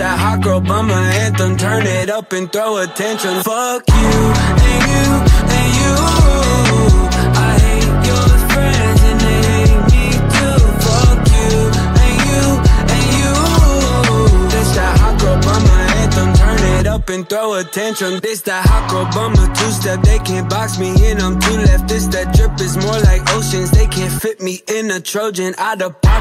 that hot girl bummer anthem. Turn it up and throw attention. Fuck you and you and you. I hate your friends and they hate me too. Fuck you and you and you. This that hot girl bummer anthem. Turn it up and throw attention. This that hot girl bummer two step. They can't box me in. I'm too left. This that drip is more like oceans. They can't fit me in a Trojan of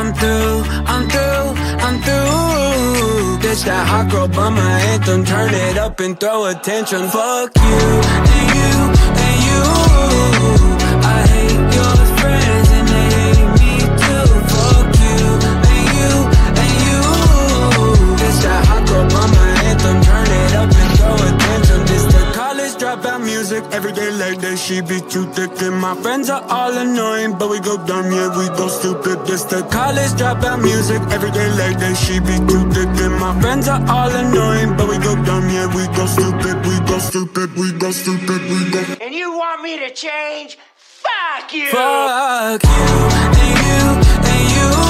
I'm through, I'm through, I'm through. This that hot girl bummer anthem. Turn it up and throw attention. Fuck you and you and you. Dropout. Every day like that, she be too thick. And my friends are all annoying, but we go dumb, yeah, we go stupid. This the college dropout music. Every day like that, she be too thick. And my friends are all annoying, but we go dumb, yeah, we go stupid. We go stupid, we go stupid, we go. And you want me to change? Fuck you! Fuck you and you and you.